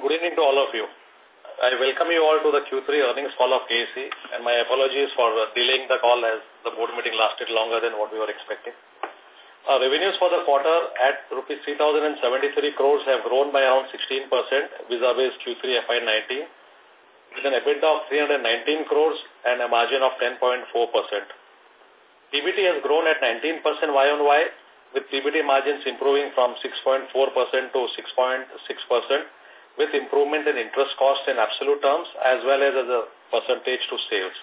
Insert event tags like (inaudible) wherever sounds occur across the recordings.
good evening to all of you. I welcome you all to the Q3 earnings call of KEC and my apologies for delaying the call as the board meeting lasted longer than what we were expecting. Our revenues for the quarter at rupees 3,073 crores have grown by around 16% vis-a-vis Q3 FY19 with an EBITDA of 319 crores and a margin of 10.4%. PBT has grown at 19% Y on Y with PBT margins improving from 6.4% to 6.6% with improvement in interest cost in absolute terms as well as as a percentage to sales.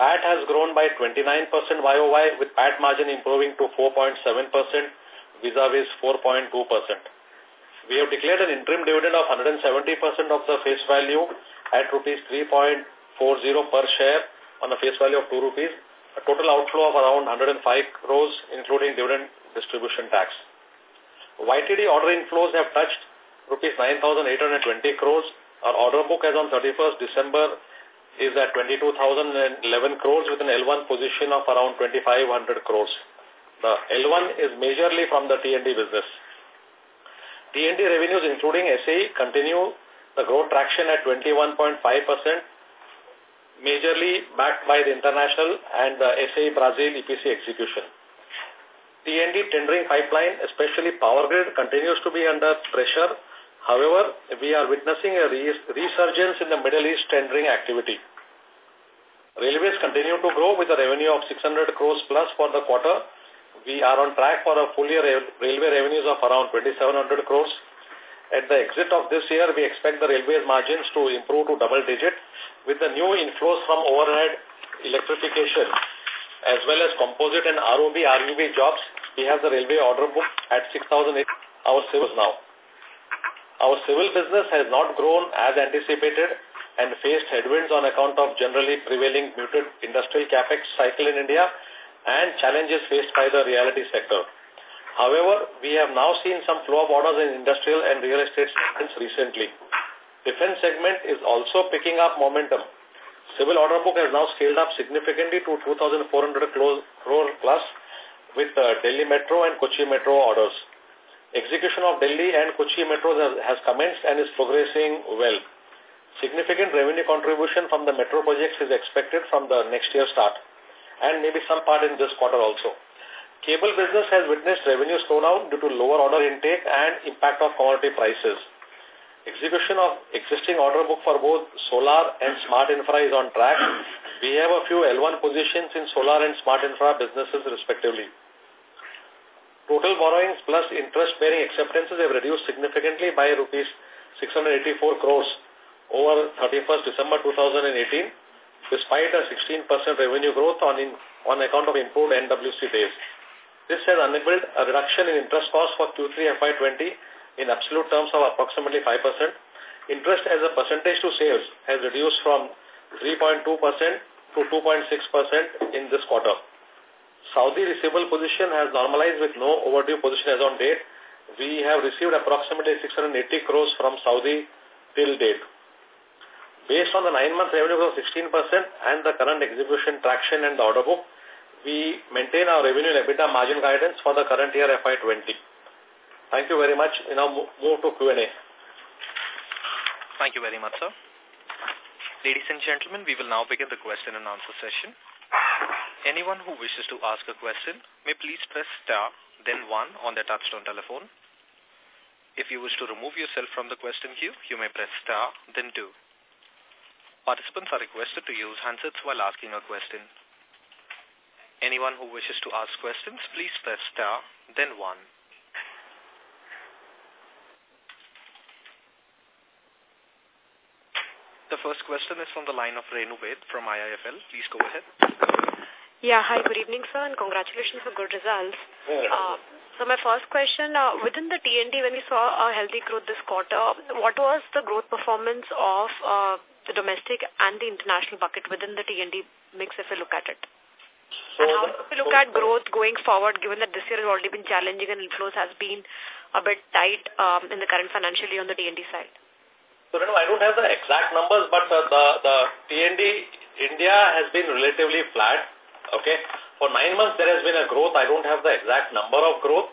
PAT has grown by 29% YOY with PAT margin improving to 4.7% vis-a-vis 4.2%. We have declared an interim dividend of 170% of the face value at rupees 3.40 per share on a face value of 2 rupees, a total outflow of around 105 crores including dividend distribution tax. YTD order inflows have touched rupees 9,820 crores. Our order book as on 31st December is at 22,011 crores with an L1 position of around 2,500 crores. The L1 is majorly from the T&D business. T&D revenues including SAE continue the growth traction at 21.5%, majorly backed by the international and the SAE Brazil EPC execution. T&D tendering pipeline, especially power grid, continues to be under pressure However, we are witnessing a resurgence in the Middle East tendering activity. Railways continue to grow with a revenue of 600 crores plus for the quarter. We are on track for a full year railway revenues of around 2700 crores. At the exit of this year, we expect the railways margins to improve to double digit with the new inflows from overhead electrification as well as composite and ROB, RUB jobs. We have the railway order book at 6,008 our civils now. Our civil business has not grown as anticipated and faced headwinds on account of generally prevailing muted industrial capex cycle in India and challenges faced by the realty sector. However, we have now seen some flow of orders in industrial and real estate segments recently. Defense segment is also picking up momentum. Civil order book has now scaled up significantly to 2,400 crore plus with uh, Delhi Metro and Kochi Metro orders. Execution of Delhi and Kochi metros has, has commenced and is progressing well. Significant revenue contribution from the metro projects is expected from the next year start and maybe some part in this quarter also. Cable business has witnessed revenue slowdown due to lower order intake and impact of commodity prices. Execution of existing order book for both solar and smart infra is on track. We have a few L1 positions in solar and smart infra businesses respectively. Total borrowings plus interest-bearing acceptances have reduced significantly by rupees 684 crores over 31st December 2018, despite a 16% revenue growth on, in, on account of improved NWC days. This has enabled a reduction in interest costs for Q3 FY20 in absolute terms of approximately 5%. Interest as a percentage to sales has reduced from 3.2% to 2.6% in this quarter. Saudi receivable position has normalized with no overdue position as on date. We have received approximately 680 crores from Saudi till date. Based on the nine-month revenue of 16% and the current execution traction and the order book, we maintain our revenue and EBITDA margin guidance for the current year FY20. Thank you very much. We now move to Q&A. Thank you very much, sir. Ladies and gentlemen, we will now begin the question and answer session. Anyone who wishes to ask a question may please press star, then one on their touchtone telephone. If you wish to remove yourself from the question queue, you may press star, then two. Participants are requested to use handsets while asking a question. Anyone who wishes to ask questions, please press star, then one. The first question is from the line of Renu Baid from IIFL. Please go ahead. Yeah, hi, good evening, sir, and congratulations for good results. Uh, so my first question, uh, within the TND, when we saw a healthy growth this quarter, what was the growth performance of uh, the domestic and the international bucket within the TND mix if you look at it? So and how do we look at growth going forward, given that this year has already been challenging and inflows has been a bit tight um, in the current financial year on the TND side? So, you know, I don't have the exact numbers, but uh, the, the TND India has been relatively flat Okay. For nine months, there has been a growth. I don't have the exact number of growth,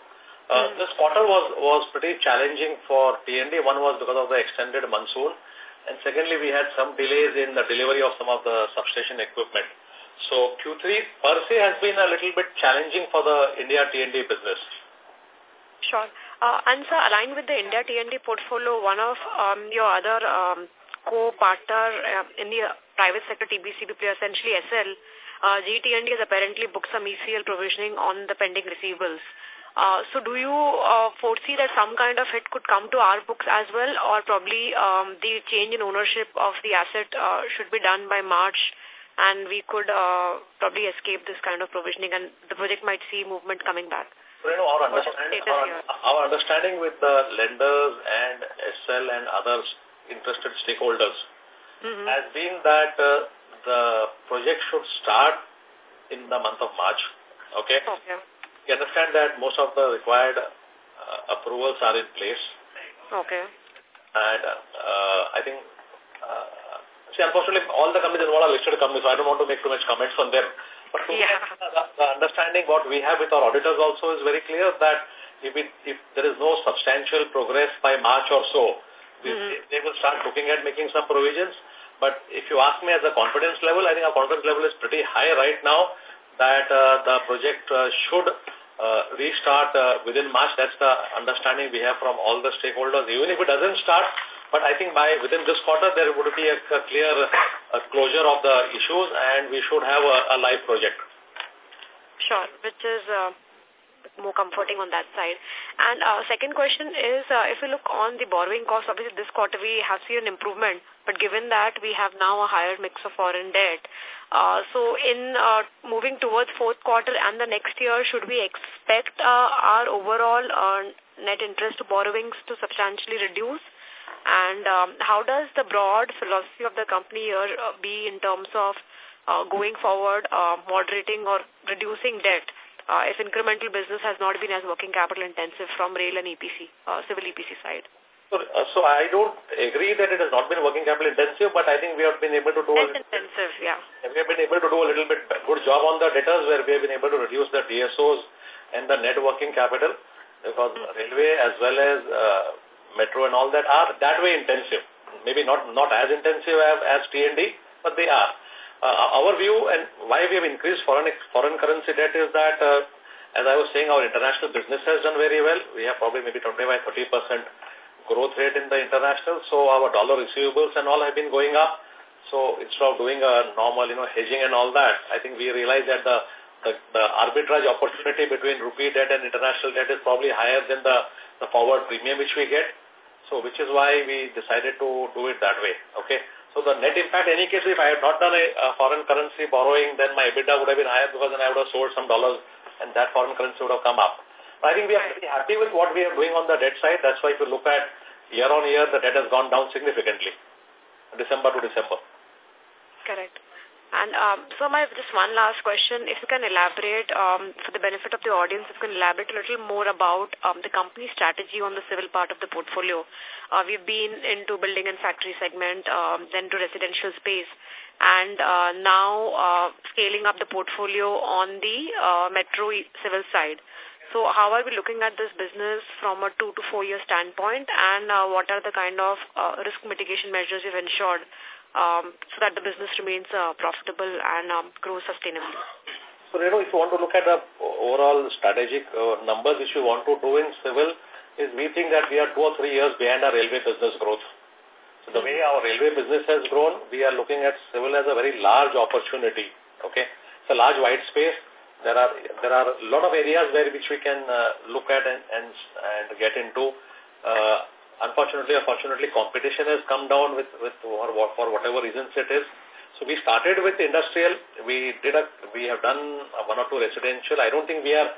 Uh, mm. This quarter was, was pretty challenging for T&D. One was because of the extended monsoon. And secondly, we had some delays in the delivery of some of the substation equipment. So Q3 per se has been a little bit challenging for the India T&D business. Sure. Uh, and sir, aligned with the India T&D portfolio, one of um, your other um, co-partner uh, in the private sector TBCB player, essentially Essel, uh, GE T&D has apparently booked some ECL provisioning on the pending receivables. Uh, so do you uh, foresee that some kind of hit could come to our books as well or probably um, the change in ownership of the asset uh, should be done by March and we could uh, probably escape this kind of provisioning and the project might see movement coming back? So, you know, our, understanding, our, our understanding with the lenders and Essel and other interested stakeholders mm -hmm. has been that uh, the project should start in the month of March. Okay. Okay. You understand that most of the required uh, approvals are in place. Okay. And uh, I think, uh, see, unfortunately, all the companies involved are listed companies, so I don't want to make too much comments on them. But yeah. the, the understanding what we have with our auditors also is very clear that if, it, if there is no substantial progress by March or so, mm -hmm. they will start looking at making some provisions. But if you ask me as a confidence level, I think our confidence level is pretty high right now that uh, the project uh, should uh, restart uh, within March. That's the understanding we have from all the stakeholders. Even if it doesn't start, but I think by within this quarter there would be a, a clear uh, closure of the issues and we should have a, a live project. Sure, which is uh, more comforting on that side. And uh, second question is, uh, if we look on the borrowing cost, obviously this quarter we have seen an improvement, but given that we have now a higher mix of foreign debt, uh, so in uh, moving towards fourth quarter and the next year, should we expect uh, our overall uh, net interest borrowings to substantially reduce? And um, how does the broad philosophy of the company here uh, be in terms of uh, going forward, uh, moderating or reducing debt? Uh, if incremental business has not been as working capital intensive from rail and EPC, uh, civil EPC side? So, uh, so I don't agree that it has not been working capital intensive, but I think we have been able to do Less intensive, yeah. We have been able to do a little bit good job on the debtors where we have been able to reduce the DSOs and the net working capital because mm -hmm. railway as well as uh, metro and all that are that way intensive. Maybe not not as intensive as, as T&D, but they are. Uh, our view and why we have increased foreign foreign currency debt is that, uh, as I was saying, our international business has done very well. We have probably maybe 25-30% growth rate in the international. So our dollar receivables and all have been going up. So instead of doing a normal, you know, hedging and all that, I think we realize that the, the, the arbitrage opportunity between rupee debt and international debt is probably higher than the, the forward premium which we get. So which is why we decided to do it that way. Okay. So the net impact, any case, if I had not done a, a foreign currency borrowing, then my EBITDA would have been higher because then I would have sold some dollars and that foreign currency would have come up. I think we are pretty happy with what we are doing on the debt side. That's why if you look at year on year, the debt has gone down significantly, December to December. Correct. And um, so my just one last question, if you can elaborate um, for the benefit of the audience, if you can elaborate a little more about um, the company strategy on the civil part of the portfolio. Uh, we've been into building and factory segment, um, then to residential space, and uh, now uh, scaling up the portfolio on the uh, metro civil side. So how are we looking at this business from a two to four year standpoint and uh, what are the kind of uh, risk mitigation measures you've ensured um, so that the business remains uh, profitable and um, grows sustainably. So, you know, if you want to look at the overall strategic uh, numbers which you want to do in civil, is we think that we are two or three years behind our railway business growth. So the way our railway business has grown, we are looking at civil as a very large opportunity. Okay, it's a large white space. There are there are a lot of areas where which we can uh, look at and and and get into. Uh, unfortunately or fortunately, competition has come down with, with for, for whatever reasons it is. So we started with industrial. We did a, we have done one or two residential. I don't think we are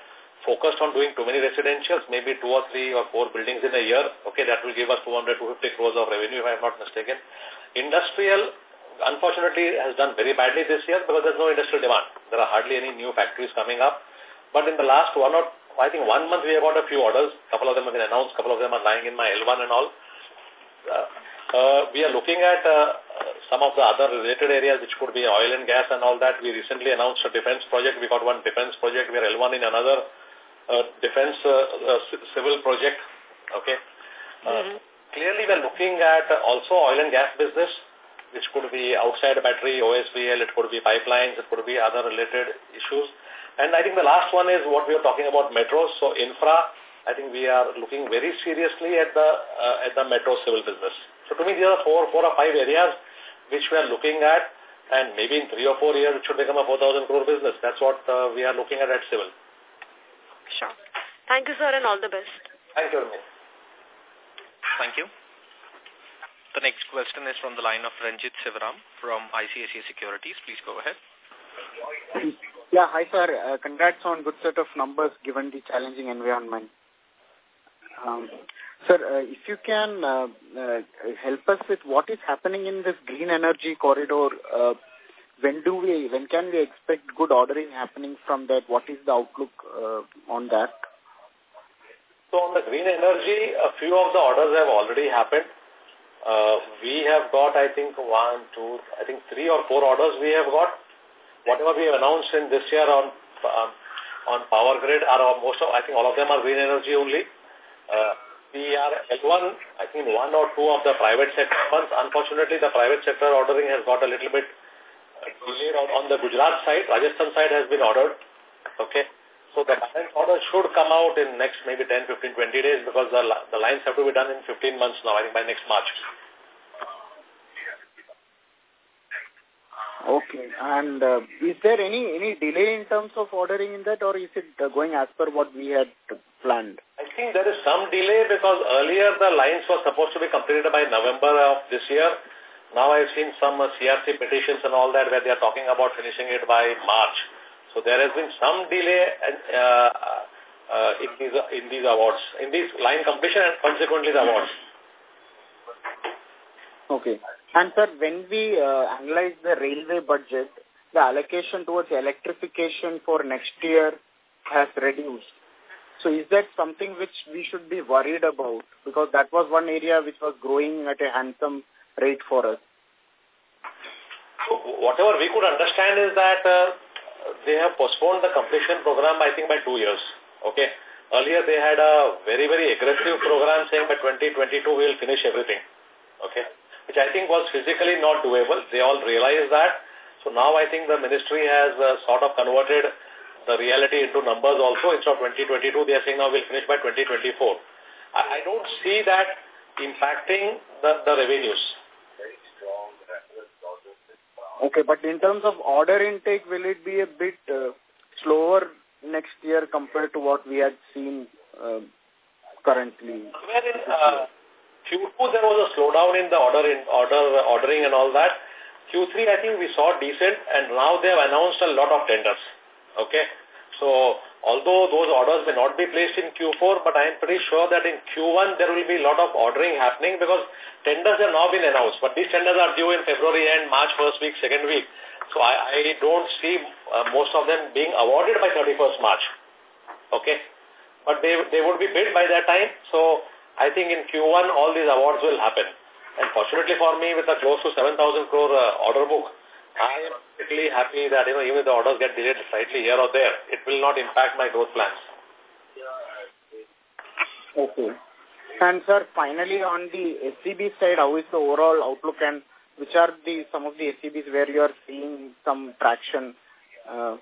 focused on doing too many residentials, maybe two or three or four buildings in a year. Okay, that will give us 200, 250 crores of revenue if I am not mistaken. Industrial, unfortunately, has done very badly this year because there's no industrial demand. There are hardly any new factories coming up. But in the last one or I think one month we have got a few orders. A couple of them have been announced. A couple of them are lying in my L1 and all. Uh, uh, we are looking at uh, some of the other related areas which could be oil and gas and all that. We recently announced a defense project. We got one defense project. We are L1 in another. uh, defense uh, civil project. Okay. Mm -hmm. Clearly, we're looking at also oil and gas business, which could be outside battery, OSBL, it could be pipelines, it could be other related issues. And I think the last one is what we are talking about metros. So infra, I think we are looking very seriously at the uh, at the metro civil business. So to me, there are four, four or five areas which we are looking at, and maybe in three or four years it should become a 4,000 crore business. That's what uh, we are looking at at civil. Sure. Thank you, sir, and all the best. Thank you, Armin. Thank you. The next question is from the line of Ranjit Sivaram from ICICI Securities. Please go ahead. Yeah, hi, sir. Uh, congrats on good set of numbers given the challenging environment. Um, Sir, uh, if you can uh, uh, help us with what is happening in this green energy corridor, uh, when do we, when can we expect good ordering happening from that? What is the outlook uh, on that? So on the green energy, a few of the orders have already happened. Uh, we have got, I think, one, two, I think three or four orders we have got. Whatever we have announced in this year on um, on power grid are most of, I think all of them are green energy only. Uh, we are L1, I think one or two of the private sector funds. Unfortunately, the private sector ordering has got a little bit delayed on, on the Gujarat side. Rajasthan side has been ordered. Okay. So the balance order should come out in next maybe 10, 15, 20 days because the, the lines have to be done in 15 months now, I think by next March. Okay. And uh, is there any any delay in terms of ordering in that, or is it uh, going as per what we had planned? I think there is some delay because earlier the lines were supposed to be completed by November of this year. Now I've seen some uh, CERC petitions and all that where they are talking about finishing it by March. So there has been some delay uh, uh, in these in these awards, in these line completion and consequently the awards. Okay. And sir, when we uh, analyze the railway budget, the allocation towards electrification for next year has reduced. So is that something which we should be worried about? Because that was one area which was growing at a handsome rate for us. Whatever we could understand is that uh, they have postponed the completion program, I think, by two years. Okay. Earlier they had a very, very aggressive program saying by 2022 we'll finish everything. Okay which I think was physically not doable. They all realized that. So now I think the ministry has uh, sort of converted the reality into numbers also. Instead of 2022, they are saying now we'll finish by 2024. I, I don't see that impacting the, the revenues. Okay, but in terms of order intake, will it be a bit uh, slower next year compared to what we had seen uh, currently? Well, in, uh, Q2 there was a slowdown in the order in order ordering and all that. Q3 I think we saw decent and now they have announced a lot of tenders. Okay. So although those orders may not be placed in Q4 but I am pretty sure that in Q1 there will be a lot of ordering happening because tenders have now been announced but these tenders are due in February and March first week, second week. So I, I don't see uh, most of them being awarded by 31st March. Okay. But they, they would be bid by that time. So I think in Q1 all these awards will happen. And fortunately for me, with a close to 7,000 crore uh, order book, I am particularly happy that you know even if the orders get delayed slightly here or there, it will not impact my growth plans. Okay. And sir, finally on the SEB side, how is the overall outlook and which are the some of the SEBs where you are seeing some traction? Uh,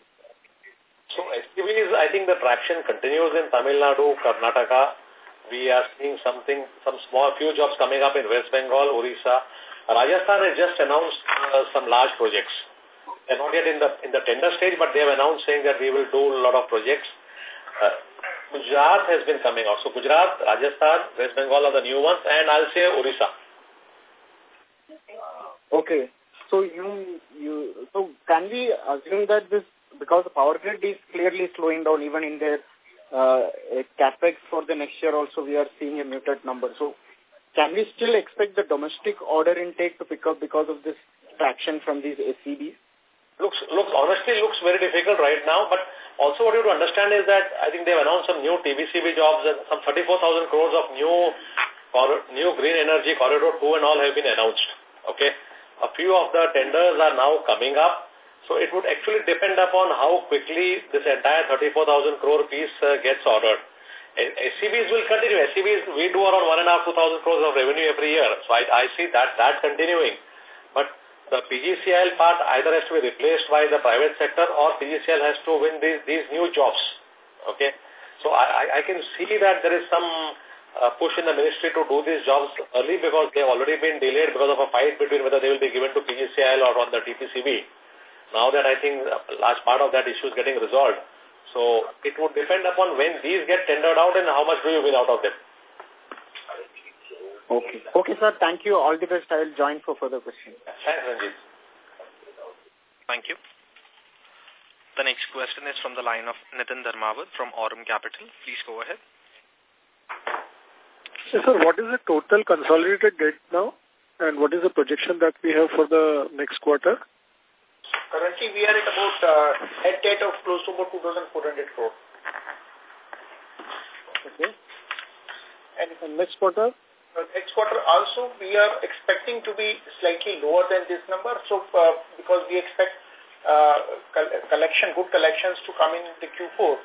so SEBs, I think the traction continues in Tamil Nadu, Karnataka, we are seeing something, some small few jobs coming up in West Bengal, Orissa. Rajasthan has just announced uh, some large projects. They're not yet in the in the tender stage, but they have announced saying that we will do a lot of projects. Uh, Gujarat has been coming out. So Gujarat, Rajasthan, West Bengal are the new ones, and I'll say Orissa. Okay. So you you so can we assume that this because the power grid is clearly slowing down even in their uh, capex for the next year also we are seeing a muted number. So can we still expect the domestic order intake to pick up because of this traction from these SEBs? Looks, looks, honestly looks very difficult right now, but also what you have to understand is that I think they've announced some new TBCB jobs and some 34,000 crores of new new green energy corridor 2 and all have been announced. Okay. A few of the tenders are now coming up. So it would actually depend upon how quickly this entire 34,000 crore piece uh, gets ordered. SEBs will continue. SEBs, we do around one and a half, two thousand crores of revenue every year. So I, I see that, that continuing. But the PGCIL part either has to be replaced by the private sector or PGCIL has to win these, these new jobs. Okay. So I, I can see that there is some uh, push in the ministry to do these jobs early because they have already been delayed because of a fight between whether they will be given to PGCIL or on the TBCB. Now that I think a large part of that issue is getting resolved, so it would depend upon when these get tendered out and how much do you win out of them. Okay. Okay, sir. Thank you. All the best. I will join for further questions. Thanks, Ranjit. Thank you. The next question is from the line of Nitin Dharmawat from Aurum Capital. Please go ahead. So, sir, what is the total consolidated debt now? And what is the projection that we have for the next quarter? Currently, we are at about uh, net debt of close to about 2,400 crore. Okay. And next quarter? Uh, next quarter also, we are expecting to be slightly lower than this number. So, uh, because we expect uh, collection, good collections to come in the Q4,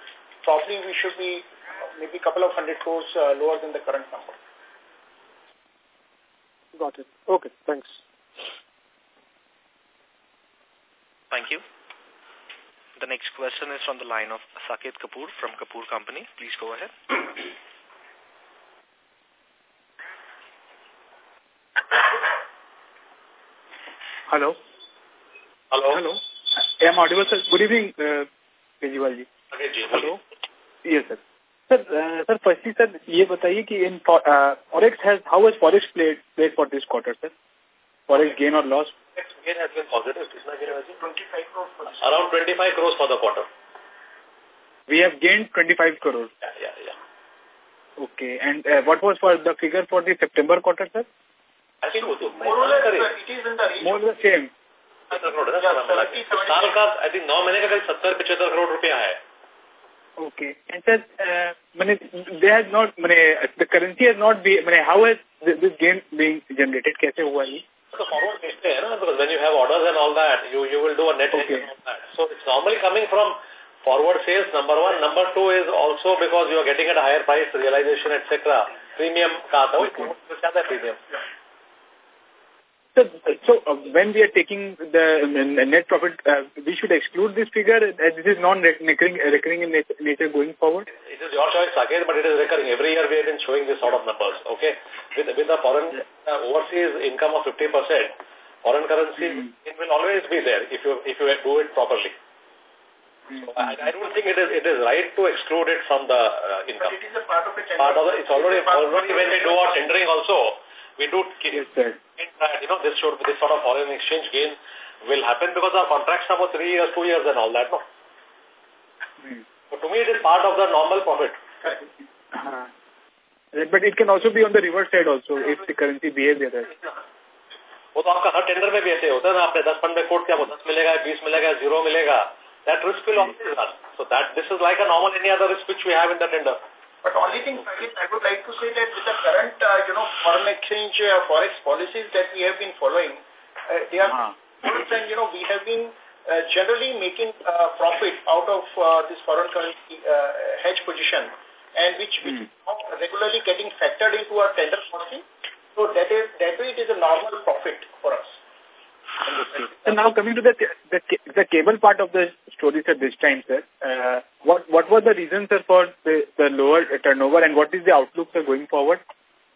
probably we should be maybe a couple of hundred crores uh, lower than the current number. Got it. Okay, thanks. Thank you. The next question is from the line of Saket Kapoor from Kapoor Company. Please go ahead. Hello. Hello. Hello. Am audible, sir? Good evening, uh, Kejriwal ji. Hello. Yes, sir. Sir, uh, sir, firstly, sir, ये बताइए कि in uh, forex has how has forex played played for this quarter, sir? Forex gain or loss? gain has been positive. 25 crores. Around 25 crores for the quarter. We have gained 25 crores. Yeah, yeah, yeah. Okay. And uh, what was for the figure for the September quarter, sir? I think more or less it is in the range. More the same. साल का I think नौ महीने का करीब सत्तर पचहत्तर करोड़ रुपया है Okay. And sir, uh, mane, they has not, mane, the currency has not been, mane, how has this gain being generated? कैसे हुआ a forward question because when you have orders and all that, you, you will do a net okay. and all that. So it's normally coming from forward sales, number one. Number two is also because you are getting at a higher price, realization, etc. Premium cars okay. you charge a premium. So, so uh, when we are taking the uh, net profit, uh, we should exclude this figure. Uh, this is non-recurring recurring in nature going forward. It is your choice, Saket, but it is recurring. Every year we have been showing this sort of numbers. Okay, with with a foreign uh, overseas income of 50 percent, foreign currency mm. it will always be there if you if you do it properly. Mm. So I, I don't think it is it is right to exclude it from the uh, income. But it is a part of it. Part of the, it's already already when we do our tendering also we do yes, sir. that, you know, this should this sort of foreign exchange gain will happen because our contracts are for three years, two years and all that, no? Mm. So to me it is part of the normal profit. Uh, but it can also be on the reverse side also if the currency behaves like that. वो तो आपका हर tender में भी ऐसे होता है ना आपने दस पंद्रह कोट क्या वो दस मिलेगा बीस मिलेगा जीरो मिलेगा that risk will always run. So that this is like a normal any other risk which we have in the tender. but only thing I would like to say that with the current, uh, you know, foreign exchange uh, forex policies that we have been following, uh, they are, uh -huh. and, you know, we have been uh, generally making uh, profit out of uh, this foreign currency uh, hedge position, and which, which mm. is regularly getting factored into our tender policy. So that is that way it is a normal profit for us. So now coming to the, the the cable part of the story, sir, this time, sir, uh, what what were the reasons, sir, for the, the lower turnover and what is the outlook, sir, going forward?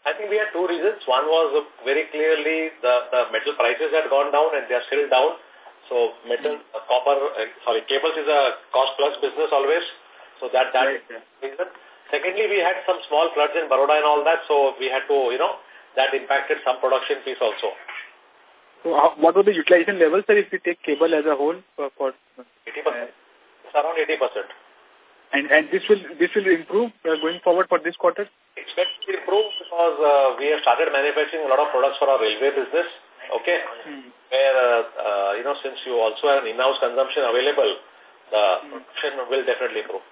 I think we had two reasons. One was very clearly the, the metal prices had gone down and they are still down. So metal, uh, copper, uh, sorry, cables is a cost plus business always. So that, that right, reason. Secondly, we had some small floods in Baroda and all that. So we had to, you know, that impacted some production piece also. So what were the utilization levels, sir, if we take cable as a whole? For, for 80%. Uh, it's around 80%. And and this will this will improve uh, going forward for this quarter? Expect to improve because uh, we have started manufacturing a lot of products for our railway business. Okay, hmm. where uh, uh, you know since you also have an in-house consumption available, the hmm. production will definitely improve.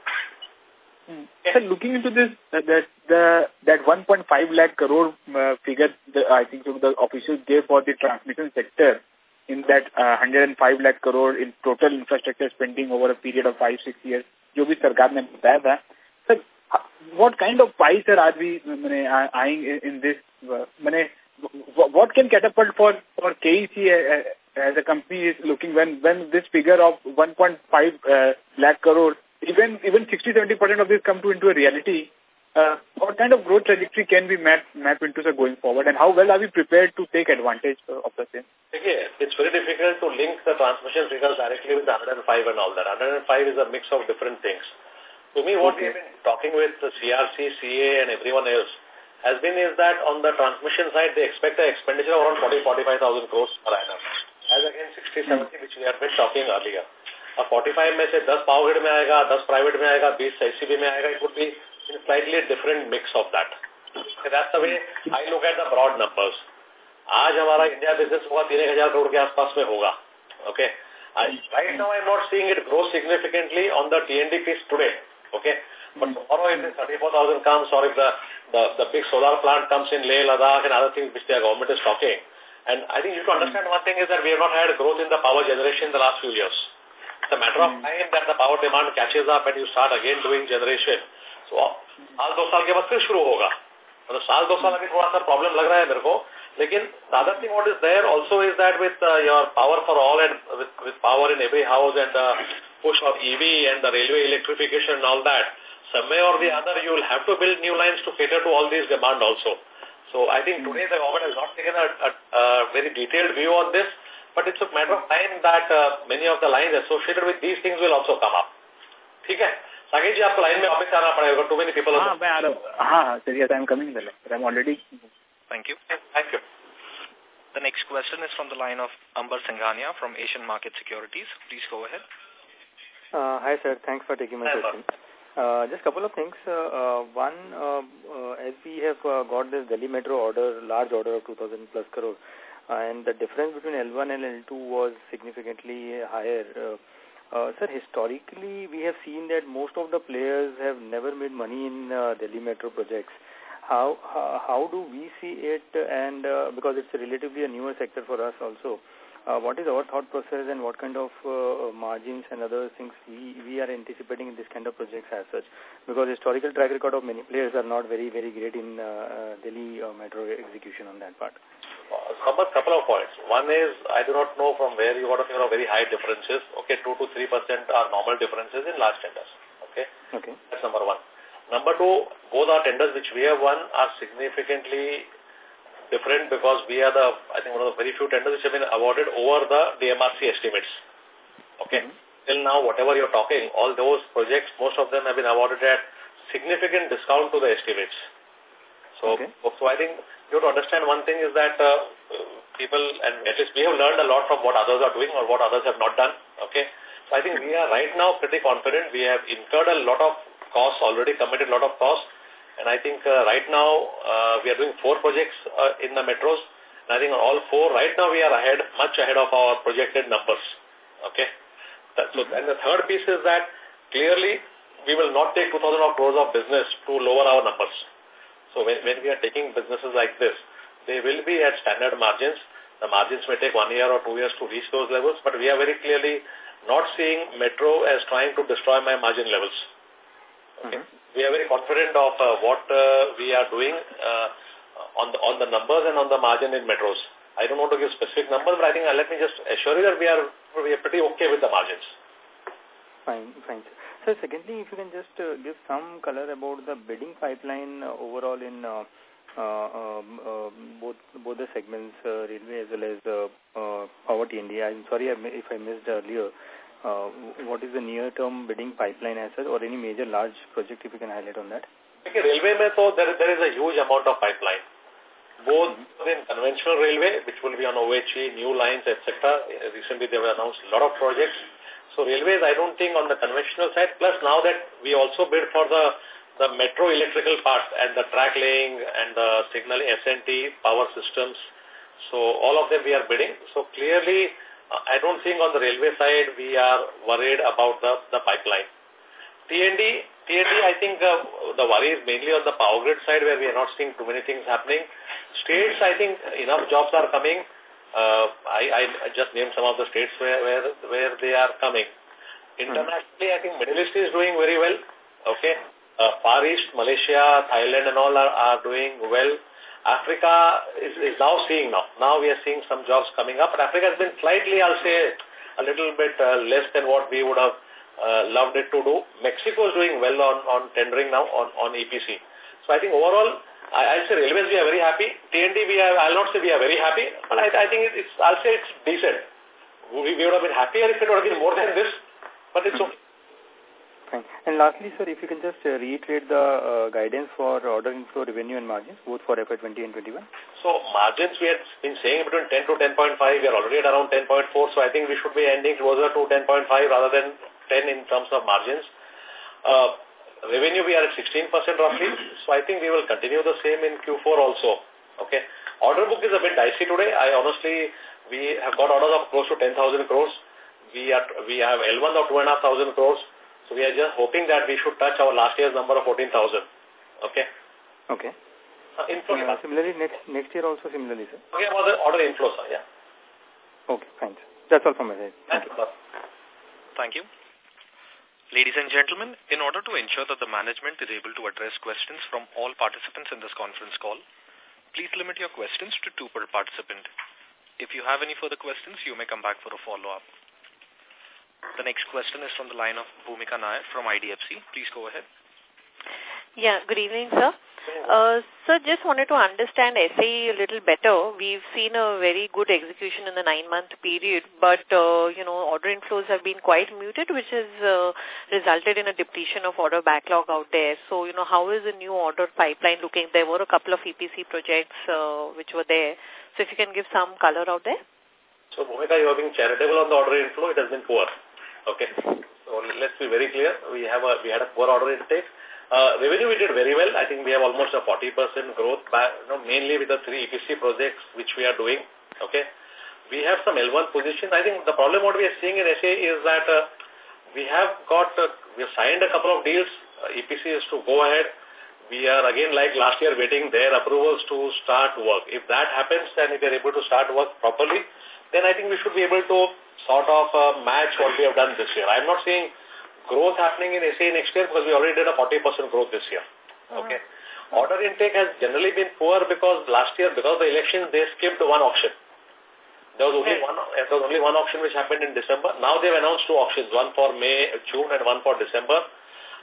Hmm. Sir, looking into this, uh, that the that 1.5 lakh crore uh, figure, the, I think so the officials gave for the transmission sector in that uh, 105 lakh crore in total infrastructure spending over a period of five six years जो भी सरकार ने बताया था sir what kind of price are we मैंने eyeing in this मैंने what can catapult for for KEC as a company is looking when when this figure of 1.5 uh, lakh crore even even 60 70 percent of this come to into a reality uh, what kind of growth trajectory can we map map into sir, going forward and how well are we prepared to take advantage of the same? Okay, it's very difficult to link the transmission figures directly with the 105 and all that. 105 is a mix of different things. To me, what okay. we've been talking with the CERC, CA and everyone else has been is that on the transmission side, they expect an expenditure of around 40-45,000 crores per annum. As again 60-70, mm. which we have been talking earlier. 45 में से 10 power grid में आएगा 10 private में आएगा 20 SCB में आएगा it would be in slightly different mix of that I look at the broad numbers आज हमारा इंडिया बिज़नेस होगा, तीन करोड़ के आसपास में होगा okay right now I not seeing it grow significantly on the T and D piece today okay but tomorrow it is thirty four thousand come sorry big solar plant comes in Leh Ladakh and other things government is talking and I think you to understand one thing is that we not had growth in the power generation the last few years it's a matter of time that the power demand catches up and you start again doing generation तो साल दो साल के बाद फिर शुरू होगा मतलब साल दो साल अभी थोड़ा सा प्रॉब्लम लग रहा है मेरे को लेकिन the other thing what is there also is that with uh, your power for all and with, with power in every house and the push of EV and the railway electrification and all that, some way or the other you will have to build new lines to cater to all these demand also. So I think today the government has not taken a, a, a very detailed view on this, but it's a matter of time that uh, many of the lines associated with these things will also come up. ठीक है साकेत जी आपको line में वापस आना पड़ेगा to many people हाँ मैं आ रहा हूँ हाँ sir yes I am coming I am already thank you thank you The next question is from the line of Ambar Singhania from Asian Market Securities. Please go ahead. Uh, hi, sir. Thanks for taking my hi, question. Uh, just a couple of things. Uh, uh, one, uh, uh, as we have uh, got this Delhi Metro order, large order of 2,000 plus crore, and the difference between L1 and L2 was significantly higher. Uh, uh, sir, historically, we have seen that most of the players have never made money in uh, Delhi Metro projects. How, how how do we see it? And uh, because it's a relatively a newer sector for us also, uh, what is our thought process and what kind of uh, margins and other things we we are anticipating in this kind of projects as such? Because historical track record of many players are not very very great in uh, uh, Delhi uh, Metro execution on that part couple, couple of points. One is, I do not know from where you got to figure out very high differences. Okay, 2 to 3% are normal differences in large tenders. Okay? Okay. That's number one. Number two, both our tenders which we have won are significantly different because we are the, I think, one of the very few tenders which have been awarded over the DMRC estimates. Okay. Mm -hmm. Till now, whatever you're talking, all those projects, most of them have been awarded at significant discount to the estimates. So, okay. so I think you have to understand one thing is that uh, people, and at least we have learned a lot from what others are doing or what others have not done. Okay. So I think we are right now pretty confident. We have incurred a lot of costs, already committed a lot of costs. And I think uh, right now uh, we are doing four projects uh, in the metros. And I think on all four, right now we are ahead, much ahead of our projected numbers. Okay. That, so, and the third piece is that clearly we will not take 2,000 crores of business to lower our numbers. So when, when we are taking businesses like this, they will be at standard margins. The margins may take one year or two years to reach those levels, but we are very clearly not seeing Metro as trying to destroy my margin levels. Okay. Mm -hmm. We are very confident of uh, what uh, we are doing uh, on the on the numbers and on the margin in metros. I don't want to give specific numbers, but I think uh, let me just assure you that we are we are pretty okay with the margins. Fine, fine. So secondly, if you can just uh, give some color about the bidding pipeline uh, overall in uh, uh, um, uh, both both the segments, uh, railway as well as uh, uh, power T&D. I'm sorry if I missed earlier. Uh, what is the near-term bidding pipeline as such, or any major large project if you can highlight on that? Okay, railway mein so there, there is a huge amount of pipeline. Both mm -hmm. in conventional railway, which will be on OHE, new lines, etc. Recently they have announced a lot of projects so railways, I don't think on the conventional side, plus now that we also bid for the the metro electrical part and the track laying and the signaling SNT, power systems. So all of them we are bidding. So clearly, I don't think on the railway side we are worried about the, the pipeline. TND, TND, I think uh, the worry is mainly on the power grid side where we are not seeing too many things happening. States, I think enough jobs are coming. Uh, I, I just named some of the states where, where, where they are coming. Internationally, I think Middle East is doing very well. Okay. Uh, Far East, Malaysia, Thailand and all are, are doing well. Africa is, is now seeing now. Now we are seeing some jobs coming up. But Africa has been slightly, I'll say, a little bit uh, less than what we would have uh, loved it to do. Mexico is doing well on, on tendering now on, on EPC. So I think overall, I, I'll say railways we are very happy. TND we are, I'll not say we are very happy, but I, I think it's, I'll say it's decent. We, we would have been happier if it would have been more than this, but it's okay. Fine. And lastly, sir, if you can just uh, reiterate the uh, guidance for order inflow, revenue and margins, both for FY20 and 21. So margins, we had been saying between 10 to 10.5. We are already at around 10.4. So I think we should be ending closer to 10.5 rather than 10 in terms of margins. Uh, revenue, we are at 16% roughly. So I think we will continue the same in Q4 also. Okay. Order book is a bit dicey today. I honestly, we have got orders of close to 10,000 crores. We are we have L1 of 2,500 crores. So we are just hoping that we should touch our last year's number of 14,000. Okay. Okay. Uh, inflow uh, similarly, next next year also similarly, sir. Okay, about the order inflow, sir. Yeah. Okay, fine. That's all from my side. Thank, Thank you, sir. Thank you. Ladies and gentlemen, in order to ensure that the management is able to address questions from all participants in this conference call, please limit your questions to two per participant. If you have any further questions, you may come back for a follow-up. The next question is from the line of Bhumika Nair from IDFC. Please go ahead. Yeah, good evening, sir. Uh, sir, just wanted to understand SAE a little better. We've seen a very good execution in the nine-month period, but, uh, you know, order inflows have been quite muted, which has uh, resulted in a depletion of order backlog out there. So, you know, how is the new order pipeline looking? There were a couple of EPC projects uh, which were there. So if you can give some color out there. So, Bhumika, you have been charitable on the order inflow. It has been poor. Okay. So let's be very clear. We have a we had a poor order intake. Uh, revenue we did very well. I think we have almost a 40% growth, by, you know, mainly with the three EPC projects which we are doing. Okay. We have some L1 positions. I think the problem what we are seeing in SA is that uh, we have got, uh, we have signed a couple of deals. Uh, EPC is to go ahead. We are again like last year waiting their approvals to start work. If that happens and if they are able to start work properly, then I think we should be able to sort of uh, match what we have done this year. I'm not seeing growth happening in SA next year because we already did a 40% growth this year. Okay. Order intake has generally been poor because last year, because of the election, they skipped one auction. There was only one, there was only one auction which happened in December. Now they've announced two auctions, one for May, June, and one for December.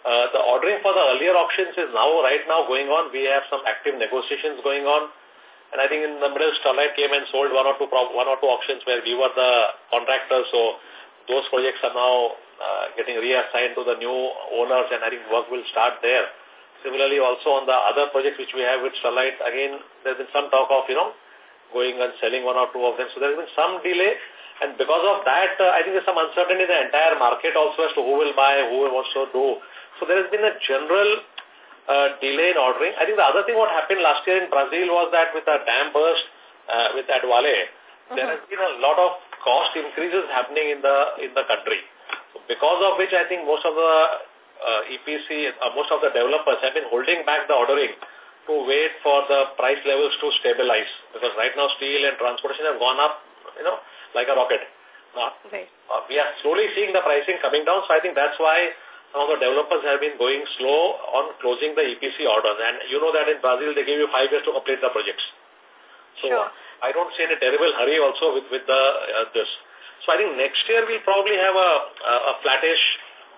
Uh, the ordering for the earlier auctions is now, right now, going on. We have some active negotiations going on. And I think in the middle, Sterlite came and sold one or two one or two auctions where we were the contractors. So those projects are now uh, getting reassigned to the new owners, and I think work will start there. Similarly, also on the other projects which we have with Sterlite, again, there's been some talk of, you know, going and selling one or two of them. So there's been some delay. And because of that, uh, I think there's some uncertainty in the entire market also as to who will buy, who wants to do. So there has been a general uh, delay in ordering. I think the other thing what happened last year in Brazil was that with the dam burst uh, with that Vale, uh -huh. there has been a lot of cost increases happening in the in the country. Because of which I think most of the uh, EPC, uh, most of the developers have been holding back the ordering to wait for the price levels to stabilize. Because right now steel and transportation have gone up, you know, like a rocket. Now, okay. uh, we are slowly seeing the pricing coming down. So I think that's why some of the developers have been going slow on closing the EPC orders. And you know that in Brazil, they give you five years to complete the projects. So sure. I don't see any terrible hurry also with, with the uh, this. So I think next year we'll probably have a, a, a flattish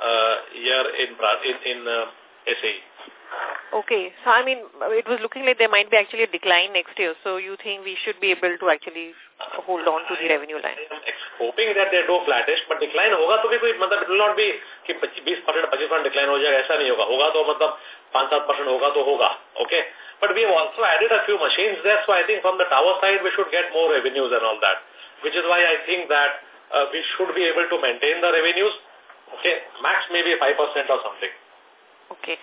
uh, year in, in, in uh, SAE. Okay. So, I mean, it was looking like there might be actually a decline next year. So, you think we should be able to actually hold on to the revenue line? I am hoping that they do flattish, but decline होगा तो भी कोई मतलब it will not be कि 20 percent 25 percent decline हो जाएगा ऐसा नहीं होगा होगा तो मतलब 5-7 परसेंट होगा तो होगा okay but we have also added a few machines there so I think from the tower side we should get more revenues and all that which is why I think that uh, we should be able to maintain the revenues. Okay max maybe 5% or something. Okay.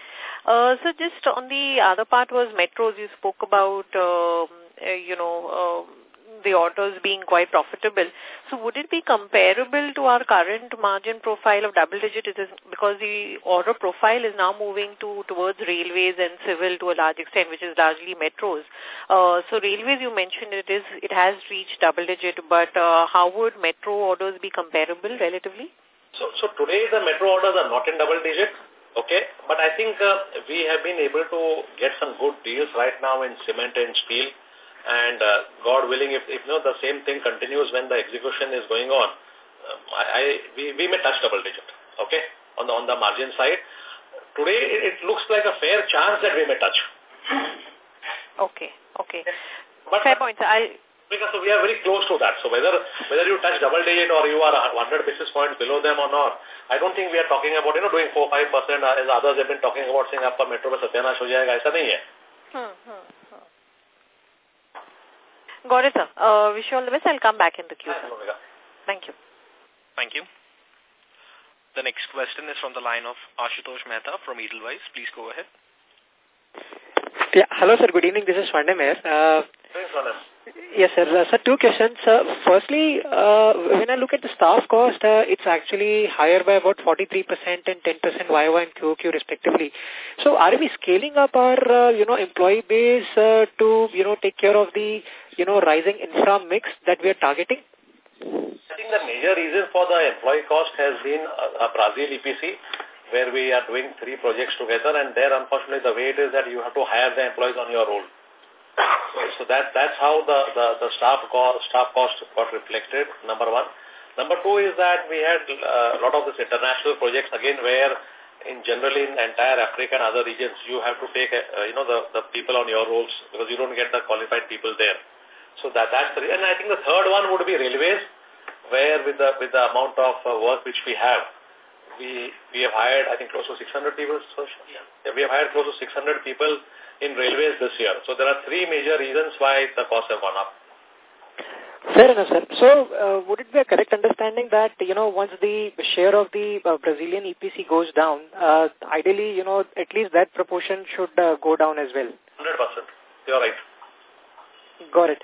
Uh, so just on the other part was metros, you spoke about, uh, you know, uh, the orders being quite profitable. So would it be comparable to our current margin profile of double digit? Because the order profile is now moving to towards railways and civil to a large extent, which is largely metros. Uh, so railways, you mentioned it is it has reached double digit, but uh, how would metro orders be comparable relatively? So, so today the metro orders are not in double digit. Okay, but I think uh, we have been able to get some good deals right now in cement and steel. And uh, God willing, if, if you know, the same thing continues when the execution is going on, uh, I, I, we, we may touch double digit, okay, on the, on the margin side. Today, it, it looks like a fair chance that we may touch. (coughs) okay, okay. But, fair point. I Because we are very close to that. So whether whether you touch double digit or you are 100 basis points below them or not, I don't think we are talking about, you know, doing 4-5% uh, as others have been talking about saying, aapka metro pe satyanas ho jayega, aisa nahi hai. Hmm, hmm. hmm. Got it, sir. Uh, wish you all the best. I'll come back in the queue. Thank you. Thank you. The next question is from the line of Ashutosh Mehta from Edelweiss. Please go ahead. Yeah. Hello, sir. Good evening. This is Swarnim here. Uh, Thanks, Swarnim. Yes, sir. Uh, sir, two questions. Uh, firstly, uh, when I look at the staff cost, uh, it's actually higher by about 43% and 10% YY and QOQ respectively. So are we scaling up our, uh, you know, employee base uh, to, you know, take care of the, you know, rising infra mix that we are targeting? I think the major reason for the employee cost has been a, a Brazil EPC where we are doing three projects together and there unfortunately the way it is that you have to hire the employees on your roll. So that that's how the, the, the staff, cost, staff cost got reflected, number one. Number two is that we had uh, a lot of these international projects again where in generally in entire Africa and other regions you have to take, uh, you know, the, the people on your roles because you don't get the qualified people there. So that that's the And I think the third one would be railways where with the, with the amount of uh, work which we have, we we have hired, I think, close to 600 people. So, yeah. We have hired close to 600 people in railways this year. So there are three major reasons why the costs have gone up. Fair enough, sir. So, uh, would it be a correct understanding that, you know, once the share of the uh, Brazilian EPC goes down, uh, ideally, you know, at least that proportion should uh, go down as well? 100%. You're right. Got it.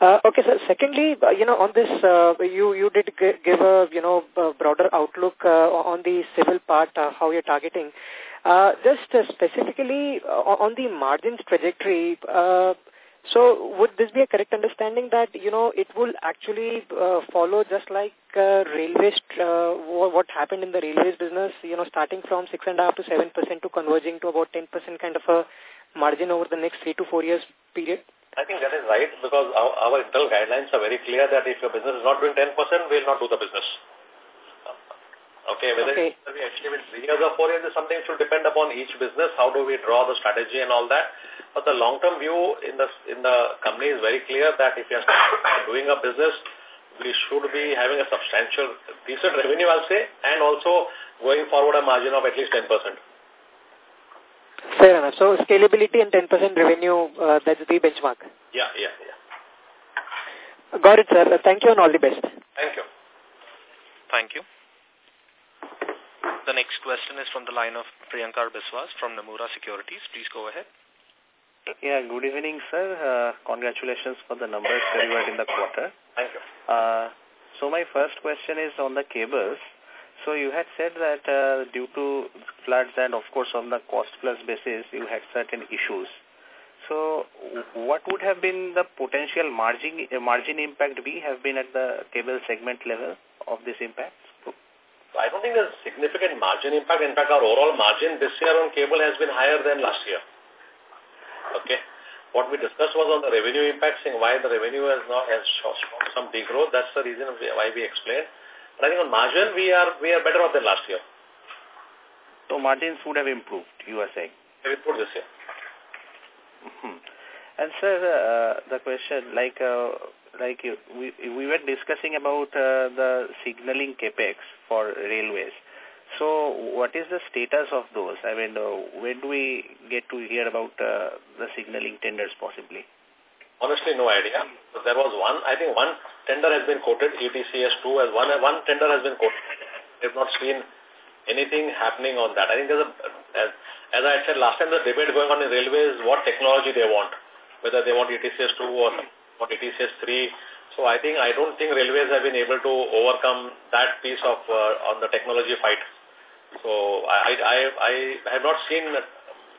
Uh, okay, sir. Secondly, uh, you know, on this, uh, you you did give a you know a broader outlook uh, on the civil part, uh, how you're targeting. Uh, just uh, specifically uh, on the margins trajectory, uh, so would this be a correct understanding that, you know, it will actually uh, follow just like uh, railways, uh, what happened in the railways business, you know, starting from 6.5 to 7% to converging to about 10% kind of a margin over the next three to four years period? I think that is right because our, our internal guidelines are very clear that if your business is not doing 10%, we'll not do the business. Okay, whether okay. we achieve in three years or four years is something which will depend upon each business. How do we draw the strategy and all that? But the long-term view in the in the company is very clear that if you are (coughs) doing a business, we should be having a substantial, decent revenue, I'll say, and also going forward a margin of at least 10%. Fair enough. So scalability and 10% revenue, uh, that's the benchmark. Yeah, yeah, yeah. Got it, sir. Thank you and all the best. Thank you. Thank you. The next question is from the line of Priyankar Biswas from Nomura Securities. Please go ahead. Yeah, good evening, sir. Uh, congratulations for the numbers delivered in the quarter. Thank you. Uh, so my first question is on the cables. So you had said that uh, due to floods and of course on the cost plus basis, you had certain issues. So what would have been the potential margin, uh, margin impact we have been at the cable segment level of this impact? I don't think there's significant margin impact. In fact, our overall margin this year on cable has been higher than last year. Okay. What we discussed was on the revenue impact, saying why the revenue has not has shown some degrowth. That's the reason why we explained. But I think on margin, we are we are better off than last year. So margins would have improved, you are saying? They've improved this year. Mm -hmm. And sir, uh, the question, like uh, like you, we, we were discussing about uh, the signaling capex for railways. So what is the status of those? I mean, uh, when do we get to hear about uh, the signaling tenders possibly? Honestly, no idea. There was one, I think one tender has been quoted, ETCS2 as one, one tender has been quoted. Have not seen anything happening on that. I think there's a, as, as I said last time, the debate going on in railways, what technology they want, whether they want ETCS2 or for ETCS 3. So I think I don't think railways have been able to overcome that piece of uh, on the technology fight. So I, I, I have not seen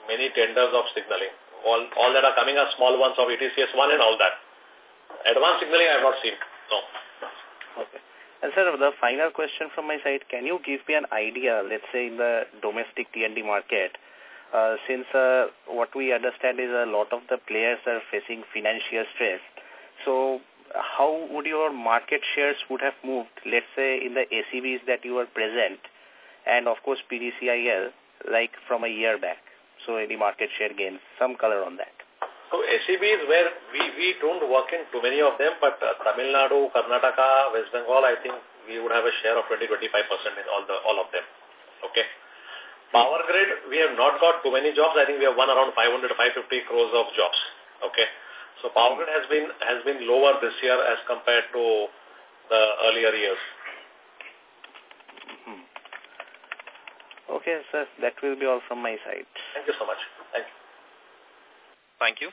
many tenders of signaling. All, all that are coming are small ones of ETCS 1 and all that. Advanced signaling I have not seen. No. Okay. And sir, the final question from my side, can you give me an idea, let's say in the domestic T&D market, uh, since uh, what we understand is a lot of the players are facing financial stress. So how would your market shares would have moved, let's say in the SEBs that you are present, and of course PGCIL like from a year back? So any market share gains, some color on that. So SEB where we, we don't work in too many of them, but uh, Tamil Nadu, Karnataka, West Bengal, I think we would have a share of 20-25% in all the all of them. Okay. Power grid, we have not got too many jobs. I think we have won around 500 550 crores of jobs. Okay. So power grid has been has been lower this year as compared to the earlier years. Hmm. Okay, sir. That will be all from my side. Thank you so much. Thank you. Thank you.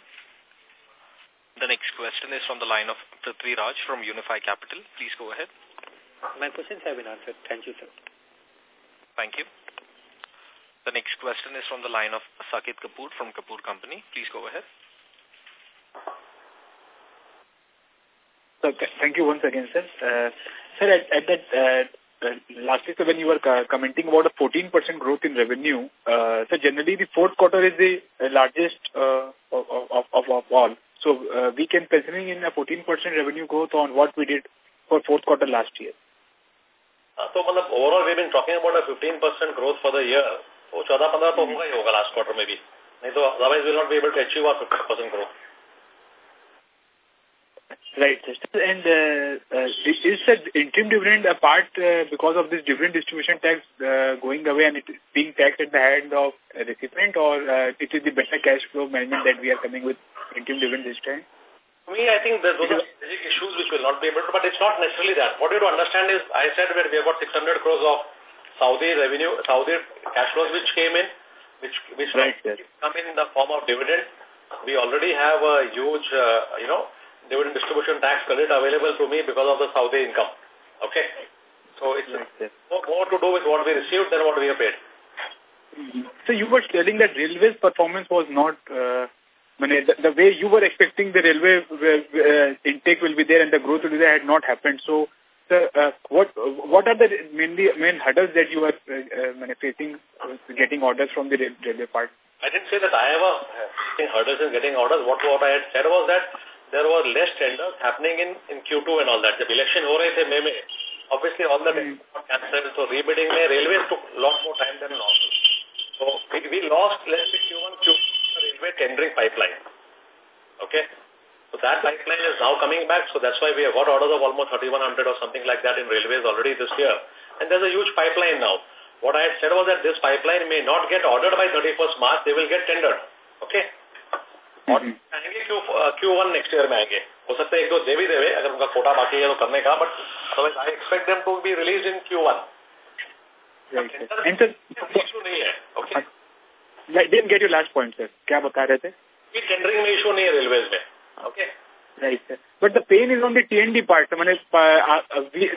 The next question is from the line of Prithvi Raj from Unifi Capital. Please go ahead. My questions have been answered. Thank you, sir. Thank you. The next question is from the line of Saket Kapoor from Kapoor Company. Please go ahead. So thank you once again, sir. Uh, sir, at, at that, uh, uh last year, when you were uh, commenting about a 14% growth in revenue, uh, so generally the fourth quarter is the uh, largest uh, of, of, of, all. So uh, we can penciling in a 14% revenue growth on what we did for fourth quarter last year. Uh, so overall we've been talking about a 15% growth for the year. So 14-15 to hoga last quarter maybe. Otherwise we'll not be able to achieve our 15% growth. Right. And uh, uh, is the interim dividend a part uh, because of this dividend distribution tax uh, going away and it is being taxed at the hand of a recipient or uh, it is the better cash flow management that we are coming with interim dividend this time? To me, I think those are basic issues which will not be able to, but it's not necessarily that. What you have to understand is, I said that we have got 600 crores of Saudi revenue, Saudi cash flows which came in, which which right, come in the form of dividend. We already have a huge, uh, you know, dividend distribution tax credit available to me because of the Saudi income. Okay? So it's right, more, to do with what we received than what we have paid. Mm -hmm. So you were telling that railway's performance was not, uh, the, the way you were expecting the railway uh, intake will be there and the growth will be there had not happened. So uh, what what are the mainly main hurdles that you are uh, uh, facing getting orders from the railway part? I didn't say that I have a hurdles in getting orders. What what I had said was that there were less tenders happening in, in Q2 and all that. The election rahe the May. Obviously, all the mm. got cancelled. So rebidding May, railways took a lot more time than normal. So we, we lost, let's say, Q1, Q2, railway tendering pipeline. Okay? So that pipeline is now coming back. So that's why we have got orders of almost 3,100 or something like that in railways already this year. And there's a huge pipeline now. What I had said was that this pipeline may not get ordered by 31st March. They will get tendered. Okay? और चाहेंगे क्यू क्यू didn't get your last point, sir. क्या बता रहे थे? Tendering में issue नहीं है रेलवेज में. Okay. Right, sir. But the pain is on the T&D part. I mean,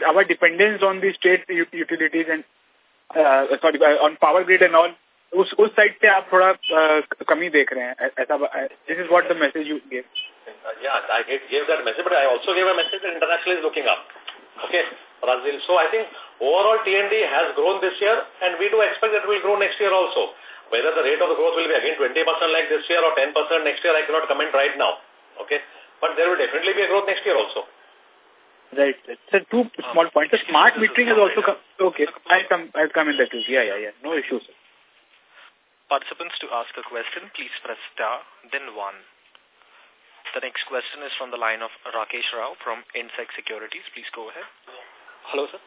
our dependence on the state utilities and uh, sorry, uh, on power grid and all उस उस side पे आप थोड़ा कमी देख रहे हैं ऐसा this is what the message you give yeah i gave that message but i also gave a message that international is looking up okay brazil so i think overall T&D has grown this year and we do expect that will grow next year also whether the rate of growth will be again 20% like this year or 10% next year i cannot comment right now okay but there will definitely be a growth next year also Right. So two small points. The smart metering has also come. Okay. I'll come, I'll come in that. Yeah, yeah, yeah. No issues. Participants to ask a question, please press star, then one. The next question is from the line of Rakesh Rao from Insect Securities. Please go ahead. Hello, sir.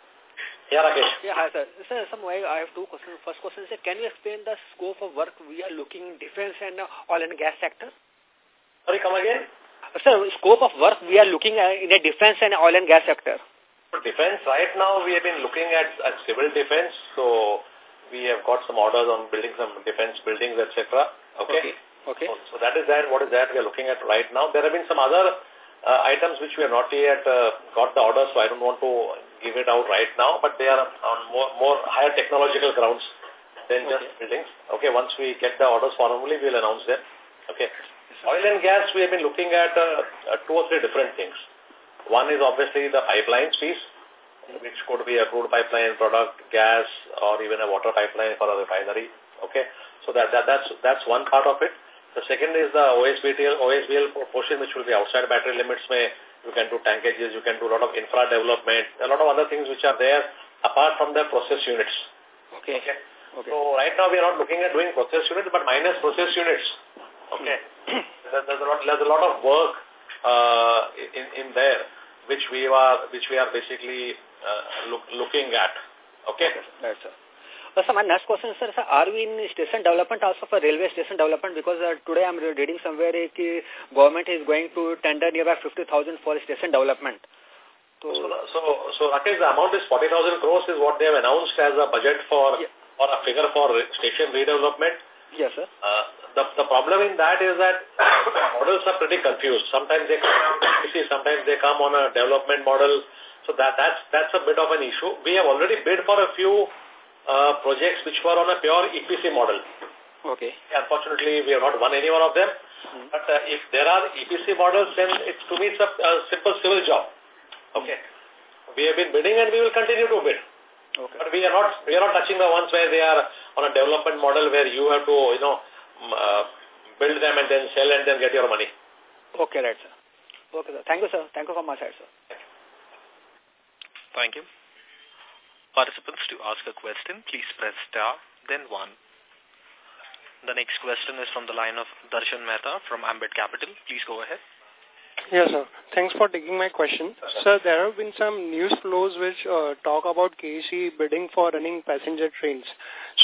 Yeah, Rakesh. Yeah, hi, sir. Sir, some way I have two questions. First question is, can you explain the scope of work we are looking in defense and oil and gas sector? Sorry, come again? Sir, scope of work we are looking in the defense and oil and gas sector. For defense, right now we have been looking at, at civil defense. So we have got some orders on building some defense buildings, etc. Okay. Okay. okay. So, so, that is that. What is that we are looking at right now? There have been some other uh, items which we have not yet uh, got the order, so I don't want to give it out right now, but they are on more, more higher technological grounds than okay. just buildings. Okay, once we get the orders formally, we'll announce them. Okay. Oil and gas, we have been looking at uh, uh, two or three different things. One is obviously the pipelines piece, which could be a crude pipeline product, gas, or even a water pipeline for a refinery. Okay, so that, that that's that's one part of it. The second is the OSBL, OSBL portion, which will be outside battery limits. May you can do tankages, you can do a lot of infra development, a lot of other things which are there apart from the process units. Okay. okay. okay. So right now we are not looking at doing process units, but minus process units. Okay. there's, a lot, there's a lot of work uh, in in there which we are which we are basically uh, look, looking at. Okay. Right, sir. Uh, so my next question is, sir, sir, are we in station development also for railway station development? Because uh, today I'm reading somewhere that uh, government is going to tender nearby 50,000 for station development. So, so, so, so Rakesh, the amount is 40,000 crores is what they have announced as a budget for, yeah. or a figure for station redevelopment. Yes, sir. Uh, the, the problem in that is that (coughs) models are pretty confused. Sometimes they come on sometimes they come on a development model. So that that's that's a bit of an issue. We have already bid for a few uh, projects which were on a pure EPC model. Okay. Unfortunately, we have not won any one of them. Mm. But uh, if there are EPC models, then it's to me it's a, a simple civil job. Okay. We have been bidding and we will continue to bid. Okay. But we are not we are not touching the ones where they are on a development model where you have to you know uh, build them and then sell and then get your money. Okay, right, sir. Okay, sir. Thank you, sir. Thank you from my side, sir. Thank you. Participants, to ask a question, please press star, then one. The next question is from the line of Darshan Mehta from Ambit Capital. Please go ahead. Yes, sir. Thanks for taking my question. Sir, there have been some news flows which uh, talk about KEC bidding for running passenger trains.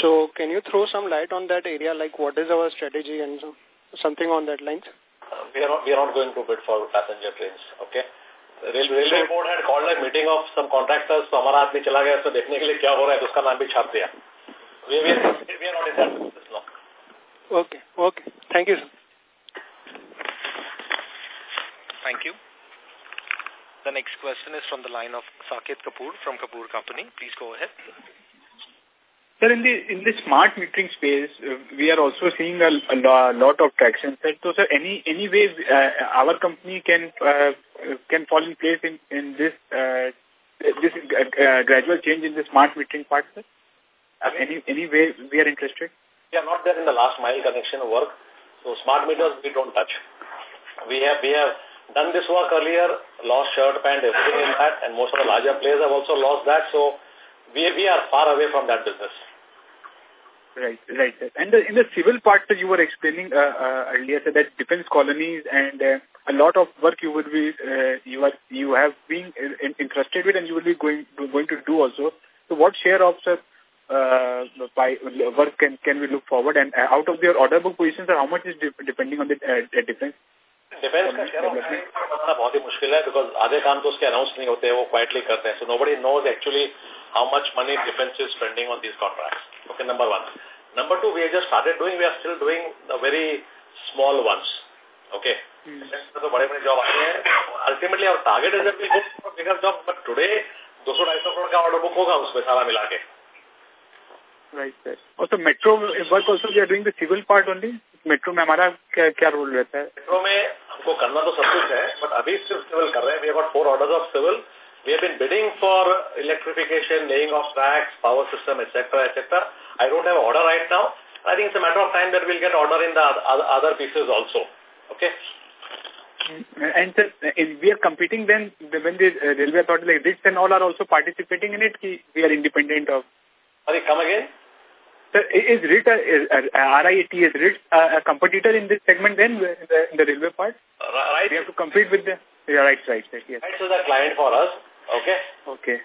So can you throw some light on that area, like what is our strategy and so, something on that line? Uh, we, are not, we are not going to bid for passenger trains, okay? Rail railway board had called a meeting of some contractors तो हमारा आदमी चला गया उसमें देखने के लिए uska naam bhi है diya. We नाम भी छाप दिया we are not in Thank you. The next question is from the line of Saket Kapoor from Kapoor Company. Please go ahead. Sir, in the in the smart metering space, uh, we are also seeing a, a lot of traction. So, sir, any any way uh, our company can uh, can fall in place in in this uh, this uh, uh, gradual change in the smart metering part, sir? any any way we are interested? We are not there in the last mile connection work. So, smart meters we don't touch. We have we have done this work earlier, lost shirt, pant, everything in that, and most of the larger players have also lost that. So, we we are far away from that business. Right, right. And the, in the civil part that you were explaining uh, uh, earlier, so that defense colonies and uh, a lot of work you would be uh, you are you have been in, interested with, and you will be going going to do also. So, what share of sir, uh, by work can can we look forward? And uh, out of your order book positions, how much is de depending on the uh, defense? Defence का कह बहुत ही मुश्किल है because आधे काम तो उसके announce नहीं होते हैं वो क्वाइटली करते हैं। So nobody knows actually how much money defence is spending on these contracts okay number one number two we just started doing we are still doing very small ones okay तो बड़े बड़े job आए हैं। Ultimately और target is bigger job but today दो सौ ढाई सौ करोड़ का ऑर्डर बुक होगा उसमें सारा मिला के। राइट सर तो metro work also doing the civil part only metro में हमारा क्या क्या रोल रहता है? मेट्रो में हमको करना तो सब कुछ है बट अभी सिर्फ़ सिविल कर रहे हैं। We about four orders of civil we have been bidding for electrification laying of tracks power system etcetera etcetera I don't have order right now I think it's a matter of time that will get order in the other pieces also okay and sir, we are competing then when the uh, railway authority like this and all are also participating in it? We are independent of? Sorry come again? Sir, is RIT, is, uh, RIT, is RIT uh, a competitor in this segment then, in the, in the railway part? Right. We have to compete with the... Yeah, right, right, right, yes. Right, so the client for us. Okay. Okay.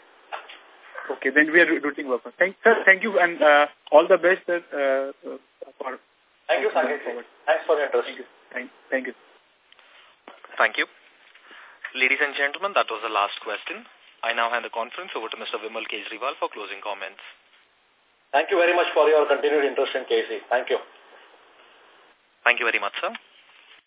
Okay, then we are routing work. Thank, sir, thank you and uh, all the best sir, uh, for... Thank you, Saket. Thanks for your interest. Thank you. Thank, thank you. Thank you. Ladies and gentlemen, that was the last question. I now hand the conference over to Mr. Vimal Kejriwal for closing comments. Thank you very much for your continued interest in KEC. Thank you. Thank you very much, sir.